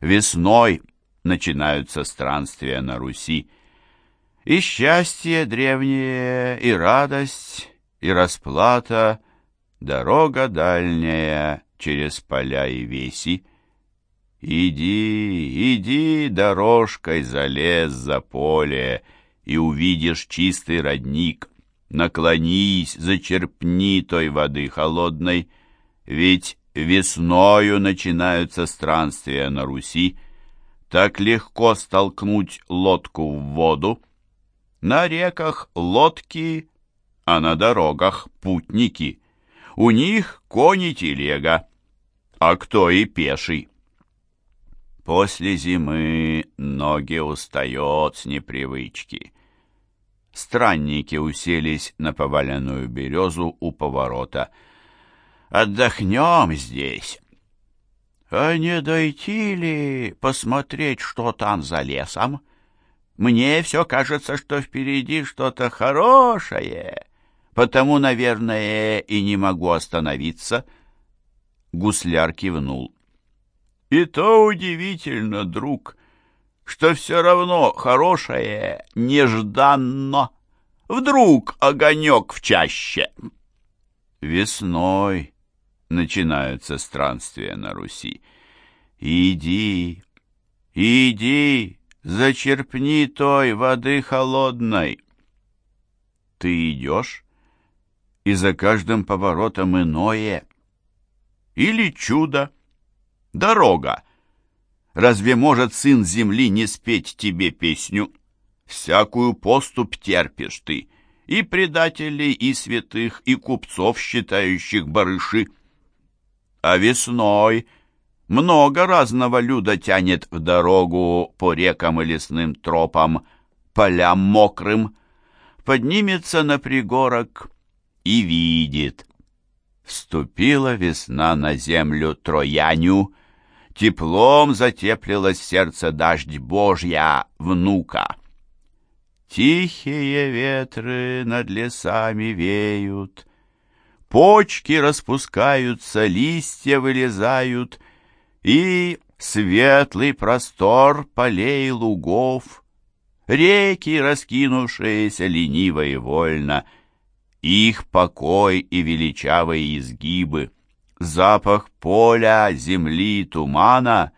Весной начинаются странствия на Руси. И счастье древнее, и радость, и расплата, дорога дальняя через поля и веси. Иди, иди дорожкой за лес, за поле, и увидишь чистый родник. Наклонись, зачерпни той воды холодной, ведь весною начинаются странствия на Руси. Так легко столкнуть лодку в воду. На реках лодки, а на дорогах путники. У них кони телега, а кто и пеший. После зимы ноги устает с непривычки. Странники уселись на поваленную березу у поворота. «Отдохнем здесь». «А не дойти ли посмотреть, что там за лесом? Мне все кажется, что впереди что-то хорошее, потому, наверное, и не могу остановиться». Гусляр кивнул. И то удивительно, друг, что все равно хорошее нежданно. Вдруг огонек в чаще. Весной начинаются странствия на Руси. Иди, иди, зачерпни той воды холодной. Ты идешь, и за каждым поворотом иное. Или чудо дорога. Разве может сын земли не спеть тебе песню? Всякую поступь терпишь ты, и предателей, и святых, и купцов, считающих барыши. А весной много разного люда тянет в дорогу по рекам и лесным тропам, полям мокрым, поднимется на пригорок и видит. Вступила весна на землю Трояню, Теплом затеплилось сердце дождь Божья, внука. Тихие ветры над лесами веют, Почки распускаются, листья вылезают, И светлый простор полей лугов, Реки, раскинувшиеся лениво и вольно, Их покой и величавые изгибы — запах поля, земли, тумана,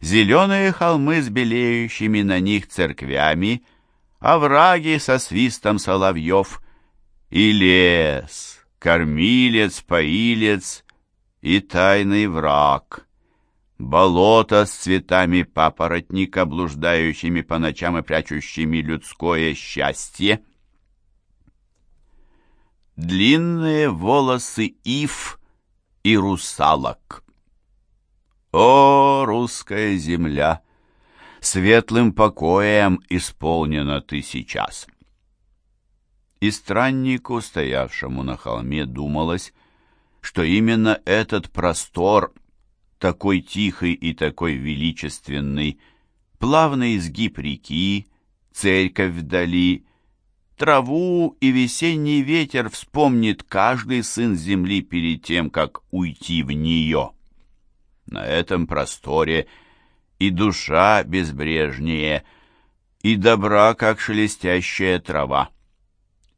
зеленые холмы с белеющими на них церквями, овраги со свистом соловьев и лес, кормилец, поилец и тайный враг, болото с цветами папоротника, блуждающими по ночам и прячущими людское счастье, длинные волосы ив — и русалок. О, русская земля! Светлым покоем исполнена ты сейчас. И страннику, стоявшему на холме, думалось, что именно этот простор, такой тихий и такой величественный, плавный изгиб реки, церковь вдали, Траву и весенний ветер вспомнит каждый сын земли перед тем, как уйти в нее. На этом просторе и душа безбрежнее, и добра, как шелестящая трава.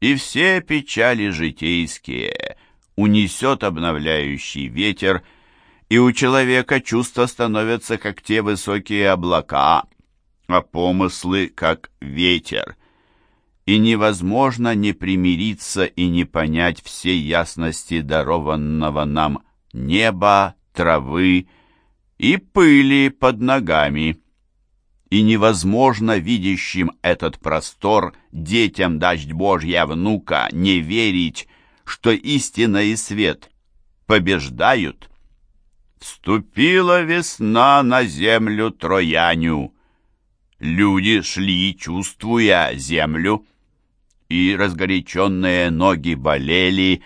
И все печали житейские унесет обновляющий ветер, и у человека чувства становятся, как те высокие облака, а помыслы, как ветер — и невозможно не примириться и не понять всей ясности дарованного нам неба, травы и пыли под ногами. И невозможно видящим этот простор детям дождь Божья внука не верить, что истина и свет побеждают. Вступила весна на землю Трояню. Люди шли, чувствуя землю, и разгоряченные ноги болели,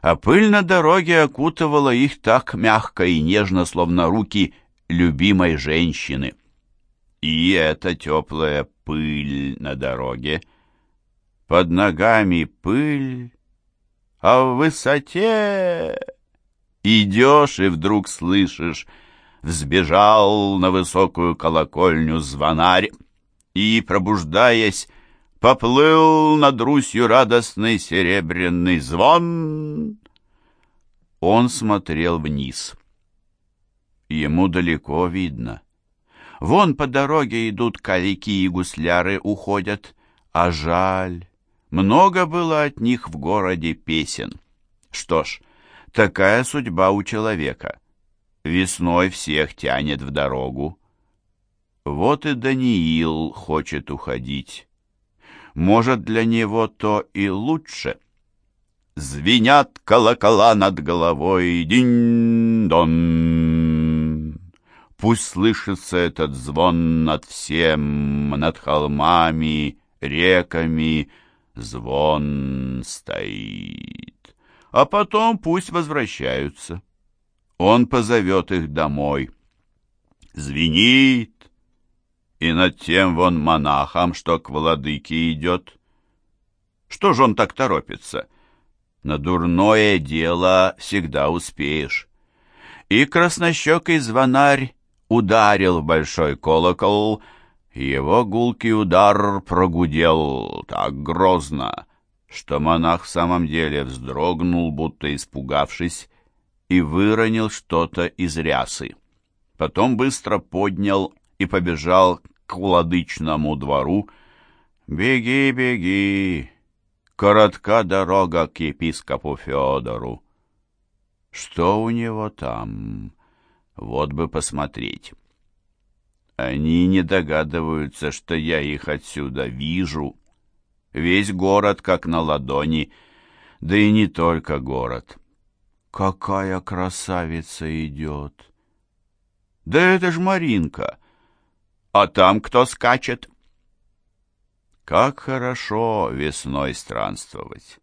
а пыль на дороге окутывала их так мягко и нежно, словно руки любимой женщины. И эта теплая пыль на дороге, под ногами пыль, а в высоте идешь и вдруг слышишь взбежал на высокую колокольню звонарь и, пробуждаясь, поплыл над Русью радостный серебряный звон. Он смотрел вниз. Ему далеко видно. Вон по дороге идут калики и гусляры уходят, а жаль. Много было от них в городе песен. Что ж, такая судьба у человека. Весной всех тянет в дорогу. Вот и Даниил хочет уходить. Может, для него то и лучше. Звенят колокола над головой, динь-дон. Пусть слышится этот звон над всем, над холмами, реками, звон стоит. А потом пусть возвращаются. Он позовет их домой. Звенит, и над тем вон монахом, что к владыке идет. Что же он так торопится? На дурное дело всегда успеешь. И краснощекий звонарь ударил в большой колокол, его гулкий удар прогудел так грозно, что монах в самом деле вздрогнул, будто испугавшись, и выронил что-то из рясы. Потом быстро поднял и побежал к владычному двору. «Беги, беги! Коротка дорога к епископу Федору!» «Что у него там? Вот бы посмотреть!» Они не догадываются, что я их отсюда вижу. Весь город как на ладони, да и не только город. Какая красавица идет! Да это ж Маринка! А там кто скачет? Как хорошо весной странствовать!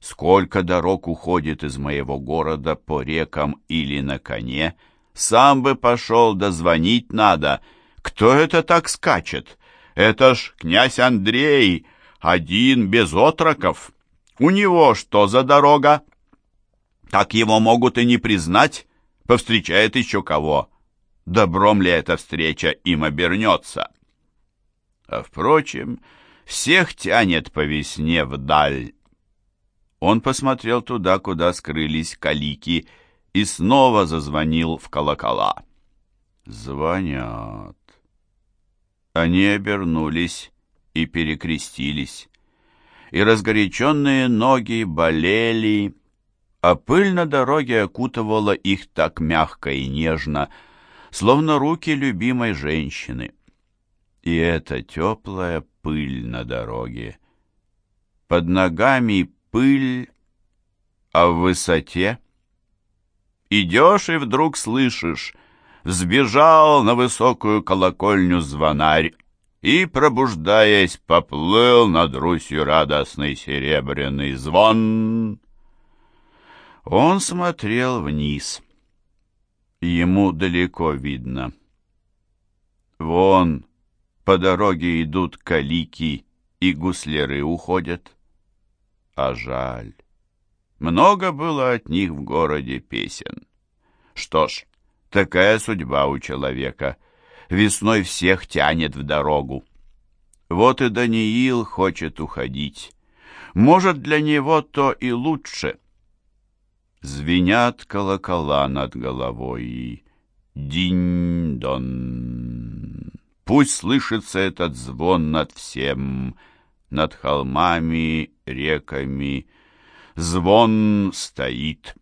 Сколько дорог уходит из моего города по рекам или на коне! Сам бы пошел, да надо. Кто это так скачет? Это ж князь Андрей, один без отроков. У него что за дорога? Так его могут и не признать. Повстречает еще кого добром ли эта встреча им обернется. А, впрочем, всех тянет по весне вдаль. Он посмотрел туда, куда скрылись калики, и снова зазвонил в колокола. Звонят. Они обернулись и перекрестились, и разгоряченные ноги болели, а пыль на дороге окутывала их так мягко и нежно, словно руки любимой женщины. И эта теплая пыль на дороге. Под ногами пыль, а в высоте идешь и вдруг слышишь, взбежал на высокую колокольню звонарь и, пробуждаясь, поплыл над Русью радостный серебряный звон. Он смотрел вниз — ему далеко видно. Вон, по дороге идут калики, и гусляры уходят. А жаль. Много было от них в городе песен. Что ж, такая судьба у человека. Весной всех тянет в дорогу. Вот и Даниил хочет уходить. Может, для него то и лучше — Звенят колокола над головой. Динь-дон. Пусть слышится этот звон над всем, Над холмами, реками. Звон стоит.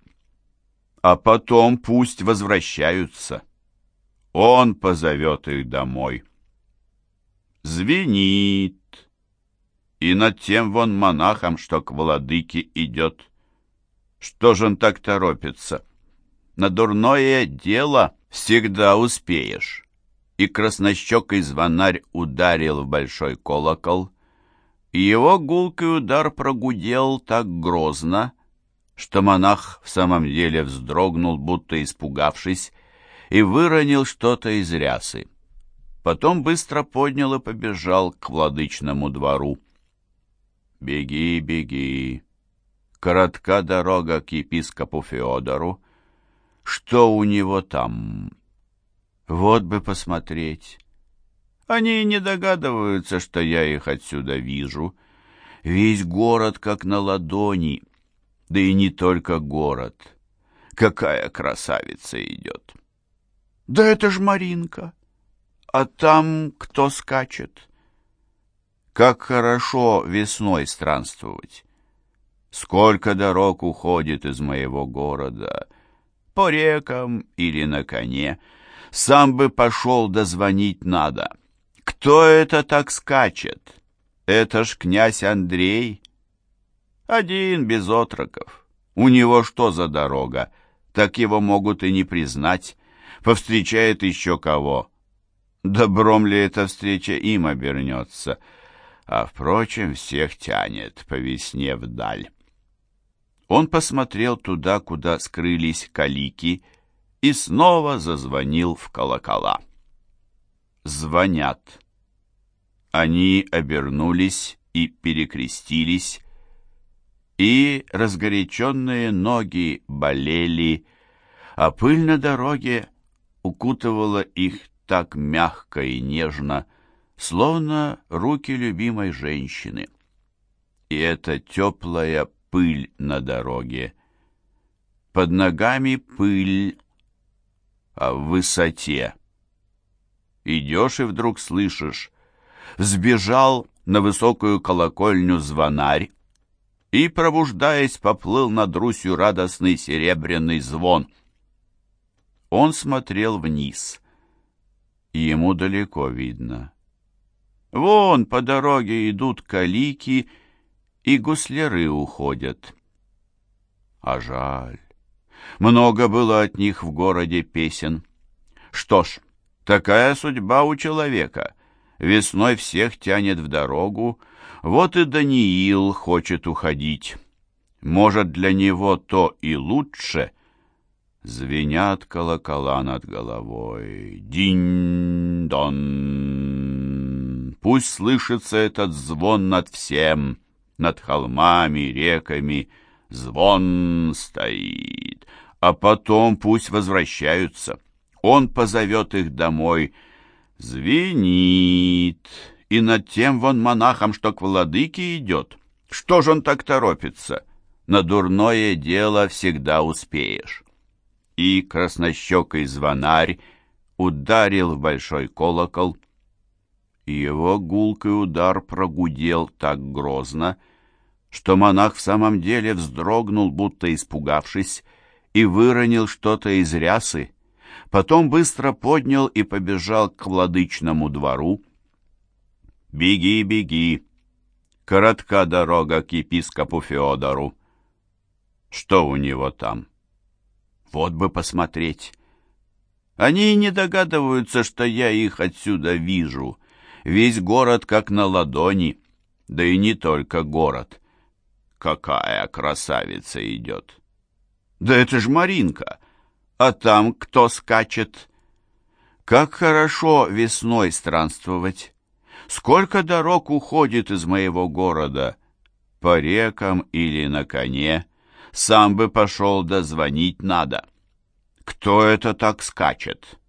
А потом пусть возвращаются. Он позовет их домой. Звенит. И над тем вон монахом, что к владыке идет, что же он так торопится? На дурное дело всегда успеешь. И краснощекий звонарь ударил в большой колокол, и его гулкий удар прогудел так грозно, что монах в самом деле вздрогнул, будто испугавшись, и выронил что-то из рясы. Потом быстро поднял и побежал к владычному двору. «Беги, беги!» коротка дорога к епископу Феодору. Что у него там? Вот бы посмотреть. Они не догадываются, что я их отсюда вижу. Весь город как на ладони, да и не только город. Какая красавица идет! Да это ж Маринка! А там кто скачет? Как хорошо весной странствовать! Сколько дорог уходит из моего города, по рекам или на коне. Сам бы пошел, дозвонить надо. Кто это так скачет? Это ж князь Андрей. Один, без отроков. У него что за дорога? Так его могут и не признать. Повстречает еще кого. Добром ли эта встреча им обернется? А, впрочем, всех тянет по весне вдаль. Он посмотрел туда, куда скрылись калики, и снова зазвонил в колокола. Звонят. Они обернулись и перекрестились, и разгоряченные ноги болели, а пыль на дороге укутывала их так мягко и нежно, словно руки любимой женщины. И эта теплая пыль на дороге. Под ногами пыль, а в высоте. Идешь и вдруг слышишь, взбежал на высокую колокольню звонарь и, пробуждаясь, поплыл над Русью радостный серебряный звон. Он смотрел вниз, ему далеко видно. Вон по дороге идут калики и гусляры уходят. А жаль. Много было от них в городе песен. Что ж, такая судьба у человека. Весной всех тянет в дорогу, вот и Даниил хочет уходить. Может, для него то и лучше. Звенят колокола над головой. Динь-дон. Пусть слышится этот звон над всем — над холмами, реками, звон стоит. А потом пусть возвращаются. Он позовет их домой. Звенит. И над тем вон монахом, что к владыке идет. Что ж он так торопится? На дурное дело всегда успеешь. И краснощекий звонарь ударил в большой колокол, его гулкий удар прогудел так грозно, что монах в самом деле вздрогнул, будто испугавшись, и выронил что-то из рясы, потом быстро поднял и побежал к владычному двору. «Беги, беги! Коротка дорога к епископу Феодору. Что у него там? Вот бы посмотреть!» Они не догадываются, что я их отсюда вижу. Весь город как на ладони, да и не только город. Какая красавица идет! Да это ж Маринка! А там кто скачет? Как хорошо весной странствовать! Сколько дорог уходит из моего города! По рекам или на коне. Сам бы пошел, дозвонить надо. Кто это так скачет?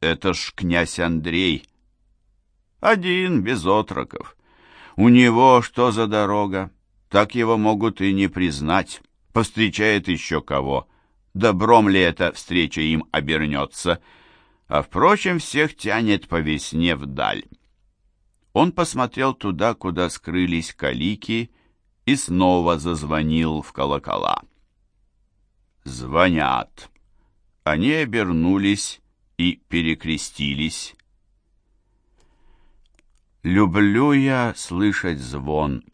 Это ж князь Андрей. Один, без отроков. У него что за дорога? так его могут и не признать. Повстречает еще кого. Добром ли эта встреча им обернется? А, впрочем, всех тянет по весне вдаль. Он посмотрел туда, куда скрылись калики, и снова зазвонил в колокола. Звонят. Они обернулись и перекрестились. «Люблю я слышать звон»,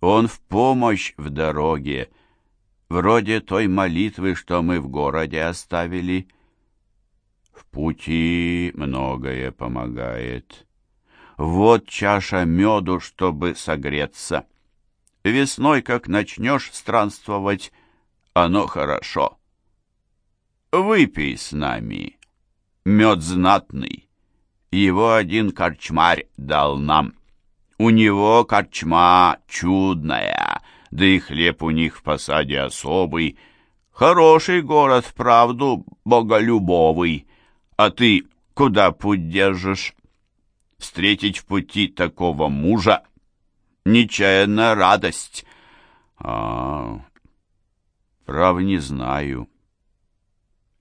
он в помощь в дороге, вроде той молитвы, что мы в городе оставили. В пути многое помогает. Вот чаша меду, чтобы согреться. Весной, как начнешь странствовать, оно хорошо. Выпей с нами. Мед знатный. Его один корчмарь дал нам. У него корчма чудная, да и хлеб у них в посаде особый. Хороший город, вправду, боголюбовый. А ты куда путь держишь? Встретить в пути такого мужа — нечаянная радость. А, прав не знаю.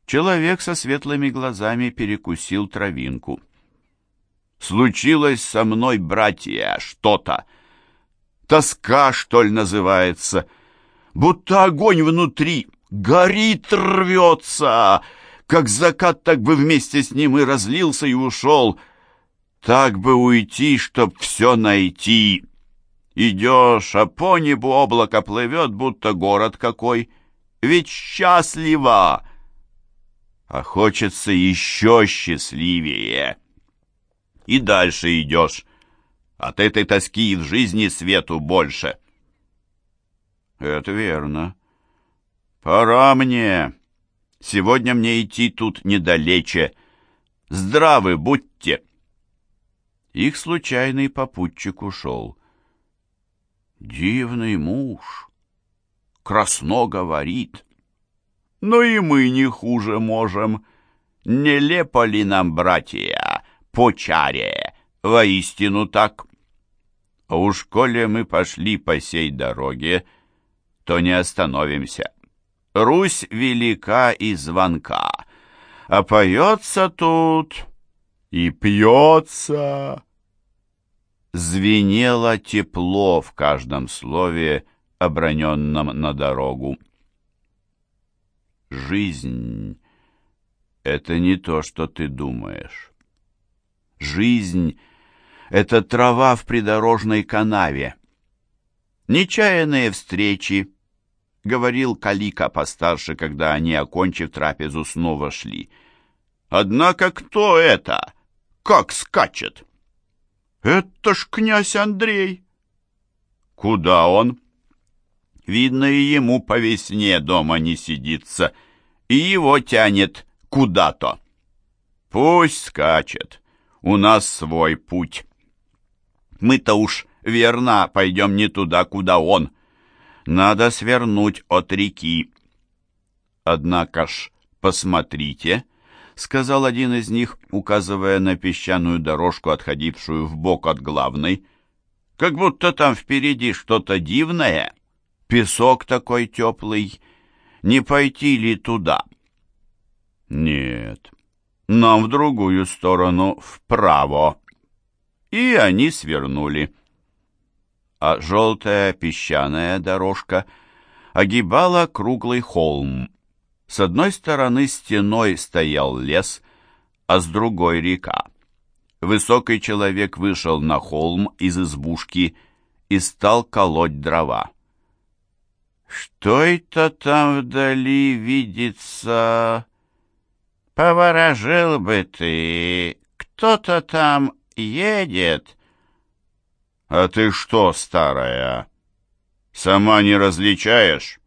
Человек со светлыми глазами перекусил травинку. Случилось со мной, братья, что-то. Тоска, что ли, называется. Будто огонь внутри горит, рвется. Как закат, так бы вместе с ним и разлился, и ушел. Так бы уйти, чтоб все найти. Идешь, а по небу облако плывет, будто город какой. Ведь счастливо! А хочется еще счастливее. И дальше идешь. От этой тоски в жизни свету больше. Это верно. Пора мне. Сегодня мне идти тут недалече. Здравы будьте. Их случайный попутчик ушел. Дивный муж. Красно говорит. Но и мы не хуже можем. Нелепо ли нам, братья, по чаре? Воистину так. А уж коли мы пошли по сей дороге, то не остановимся. Русь велика и звонка, а поется тут и пьется. Звенело тепло в каждом слове, оброненном на дорогу. Жизнь — это не то, что ты думаешь. Жизнь — это трава в придорожной канаве. Нечаянные встречи, — говорил Калика постарше, когда они, окончив трапезу, снова шли. «Однако кто это? Как скачет?» «Это ж князь Андрей!» «Куда он?» «Видно, и ему по весне дома не сидится, и его тянет куда-то». «Пусть скачет, у нас свой путь. Мы-то уж верно пойдем не туда, куда он. Надо свернуть от реки». «Однако ж, посмотрите», — сказал один из них, указывая на песчаную дорожку, отходившую в бок от главной. «Как будто там впереди что-то дивное. Песок такой теплый. Не пойти ли туда?» «Нет, нам в другую сторону, вправо». И они свернули. А желтая песчаная дорожка огибала круглый холм. С одной стороны стеной стоял лес, а с другой река. Высокий человек вышел на холм из избушки и стал колоть дрова. «Что это там вдали видится?» «Поворожил бы ты, кто-то там едет». «А ты что, старая, сама не различаешь?»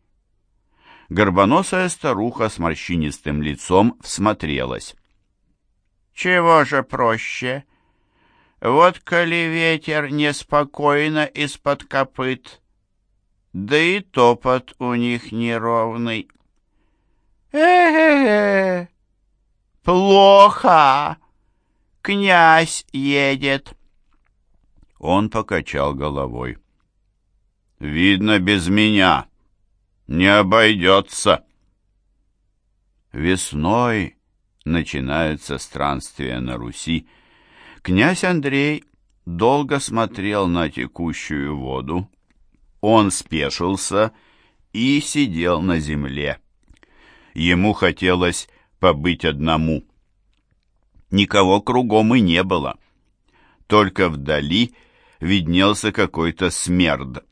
Горбоносая старуха с морщинистым лицом всмотрелась. «Чего же проще? Вот коли ветер неспокойно из-под копыт, да и топот у них неровный. Э-э-э! Плохо! Князь едет!» Он покачал головой. «Видно, без меня!» не обойдется. Весной начинается странствие на Руси. Князь Андрей долго смотрел на текущую воду. Он спешился и сидел на земле. Ему хотелось побыть одному. Никого кругом и не было. Только вдали виднелся какой-то смерд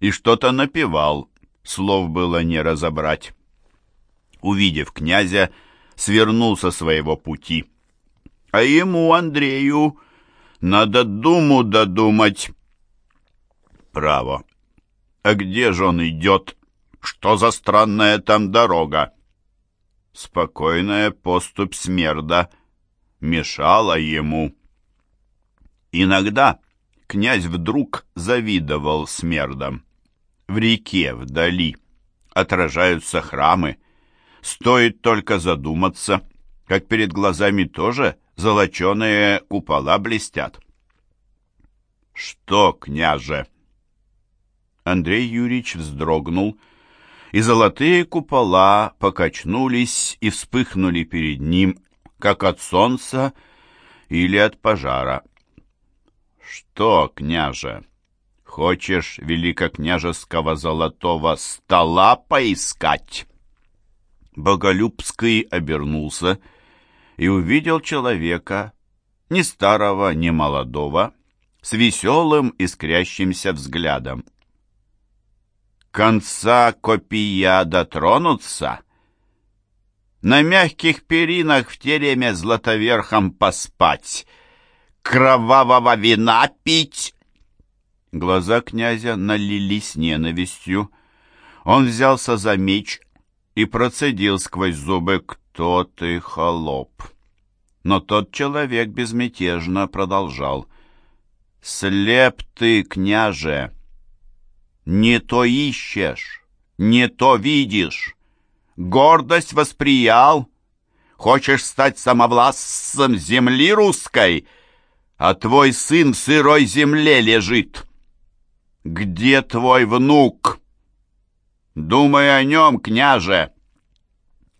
и что-то напевал, слов было не разобрать. Увидев князя, свернул со своего пути. А ему, Андрею, надо думу додумать. Право. А где же он идет? Что за странная там дорога? Спокойная поступь смерда мешала ему. Иногда князь вдруг завидовал смердам в реке вдали отражаются храмы. Стоит только задуматься, как перед глазами тоже золоченые купола блестят. «Что, княже?» Андрей Юрьевич вздрогнул, и золотые купола покачнулись и вспыхнули перед ним, как от солнца или от пожара. «Что, княже, хочешь великокняжеского золотого стола поискать?» Боголюбский обернулся и увидел человека, ни старого, ни молодого, с веселым искрящимся взглядом. Конца копия дотронуться, на мягких перинах в тереме златоверхом поспать, кровавого вина пить. Глаза князя налились ненавистью. Он взялся за меч и процедил сквозь зубы «Кто ты, холоп?» Но тот человек безмятежно продолжал «Слеп ты, княже! Не то ищешь, не то видишь, гордость восприял, хочешь стать самовластцем земли русской, а твой сын в сырой земле лежит. Где твой внук?» Думай о нем, княже!»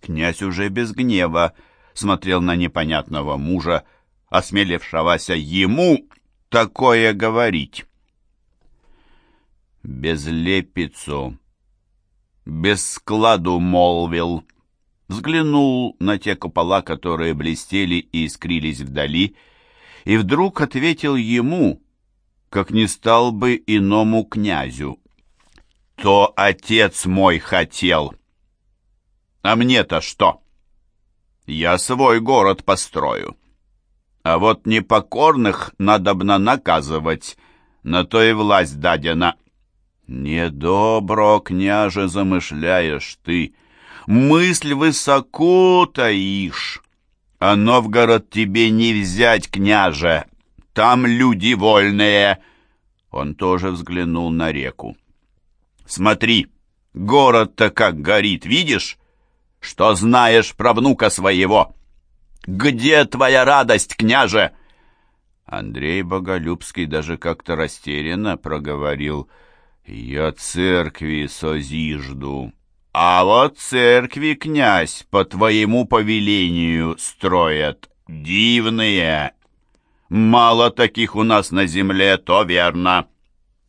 Князь уже без гнева смотрел на непонятного мужа, осмелившегося ему такое говорить. Безлепицу, без складу молвил, взглянул на те купола, которые блестели и искрились вдали, и вдруг ответил ему, как не стал бы иному князю то отец мой хотел. А мне-то что? Я свой город построю. А вот непокорных надобно наказывать, на то и власть дадена. Недобро, княже, замышляешь ты, мысль высоко таишь. А Новгород тебе не взять, княже, там люди вольные. Он тоже взглянул на реку. Смотри, город-то как горит, видишь? Что знаешь про внука своего? Где твоя радость, княже?» Андрей Боголюбский даже как-то растерянно проговорил «Я церкви созижду». «А вот церкви, князь, по твоему повелению строят дивные. Мало таких у нас на земле, то верно.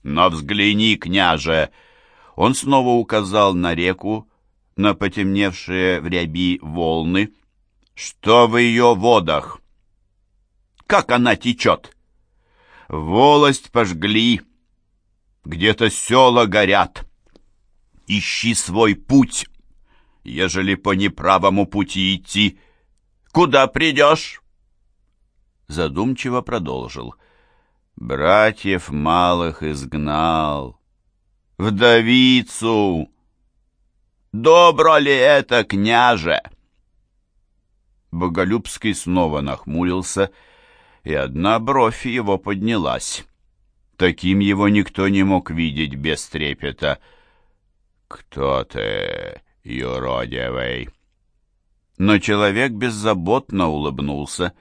Но взгляни, княже, — он снова указал на реку, на потемневшие в ряби волны. «Что в ее водах? Как она течет? Волость пожгли, где-то села горят. Ищи свой путь, ежели по неправому пути идти. Куда придешь?» Задумчиво продолжил. «Братьев малых изгнал» вдовицу. Добро ли это, княже? Боголюбский снова нахмурился, и одна бровь его поднялась. Таким его никто не мог видеть без трепета. «Кто ты, юродивый?» Но человек беззаботно улыбнулся.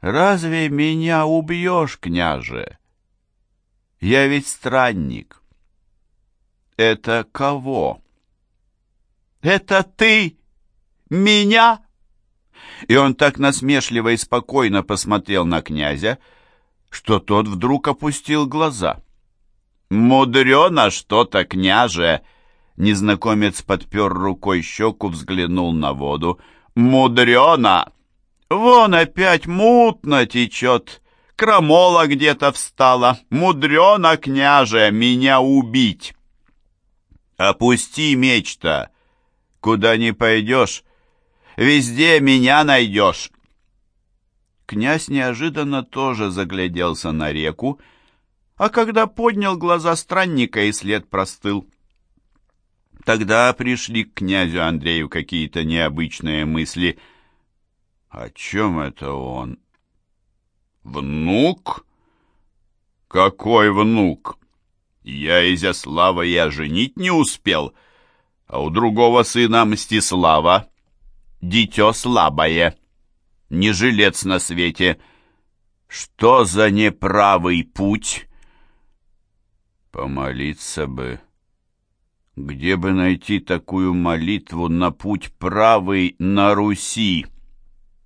«Разве меня убьешь, княже? Я ведь странник». «Это кого?» «Это ты? Меня?» И он так насмешливо и спокойно посмотрел на князя, что тот вдруг опустил глаза. «Мудрено что-то, княже!» Незнакомец подпер рукой щеку, взглянул на воду. «Мудрено! Вон опять мутно течет, крамола где-то встала. Мудрено, княже, меня убить!» Опусти меч-то! Куда не пойдешь, везде меня найдешь!» Князь неожиданно тоже загляделся на реку, а когда поднял глаза странника, и след простыл. Тогда пришли к князю Андрею какие-то необычные мысли. «О чем это он?» «Внук? Какой внук?» Я Изяслава я женить не успел, а у другого сына Мстислава дитё слабое. Не жилец на свете. Что за неправый путь? Помолиться бы. Где бы найти такую молитву на путь правый на Руси?